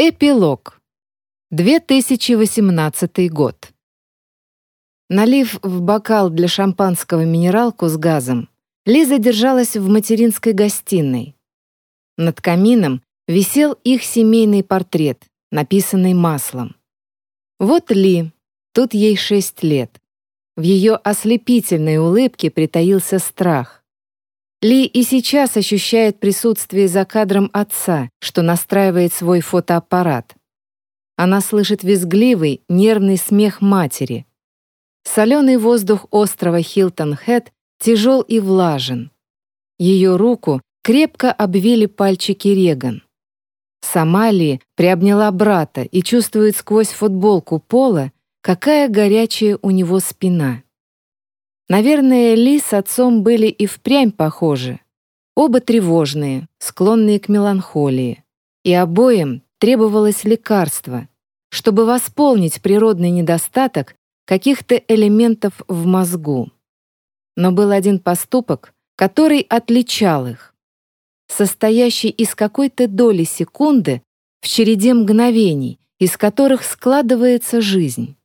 Эпилог. 2018 год. Налив в бокал для шампанского минералку с газом, Лиза держалась в материнской гостиной. Над камином висел их семейный портрет, написанный маслом. Вот Ли, тут ей шесть лет. В ее ослепительной улыбке притаился страх. Ли и сейчас ощущает присутствие за кадром отца, что настраивает свой фотоаппарат. Она слышит визгливый, нервный смех матери. Соленый воздух острова Хилтон-Хэт тяжел и влажен. Ее руку крепко обвили пальчики Реган. Сама Ли приобняла брата и чувствует сквозь футболку Пола, какая горячая у него спина. Наверное, Ли с отцом были и впрямь похожи. Оба тревожные, склонные к меланхолии. И обоим требовалось лекарство, чтобы восполнить природный недостаток каких-то элементов в мозгу. Но был один поступок, который отличал их. Состоящий из какой-то доли секунды в череде мгновений, из которых складывается жизнь.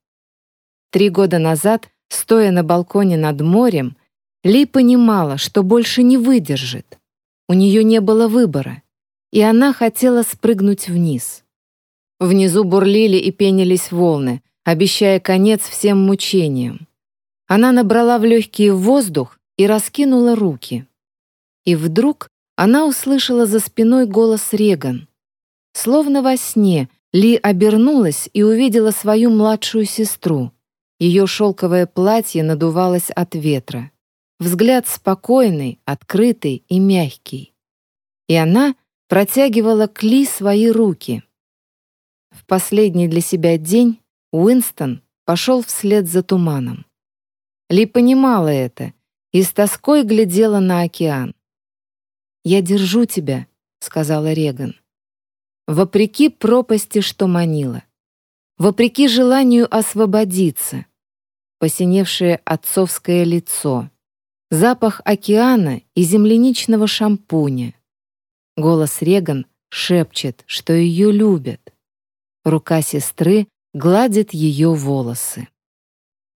Три года назад Стоя на балконе над морем, Ли понимала, что больше не выдержит. У нее не было выбора, и она хотела спрыгнуть вниз. Внизу бурлили и пенились волны, обещая конец всем мучениям. Она набрала в легкие воздух и раскинула руки. И вдруг она услышала за спиной голос Реган. Словно во сне Ли обернулась и увидела свою младшую сестру. Ее шелковое платье надувалось от ветра. Взгляд спокойный, открытый и мягкий. И она протягивала к Ли свои руки. В последний для себя день Уинстон пошел вслед за туманом. Ли понимала это и с тоской глядела на океан. «Я держу тебя», — сказала Реган. Вопреки пропасти, что манила. Вопреки желанию освободиться посиневшее отцовское лицо, запах океана и земляничного шампуня. Голос Реган шепчет, что ее любят. Рука сестры гладит ее волосы.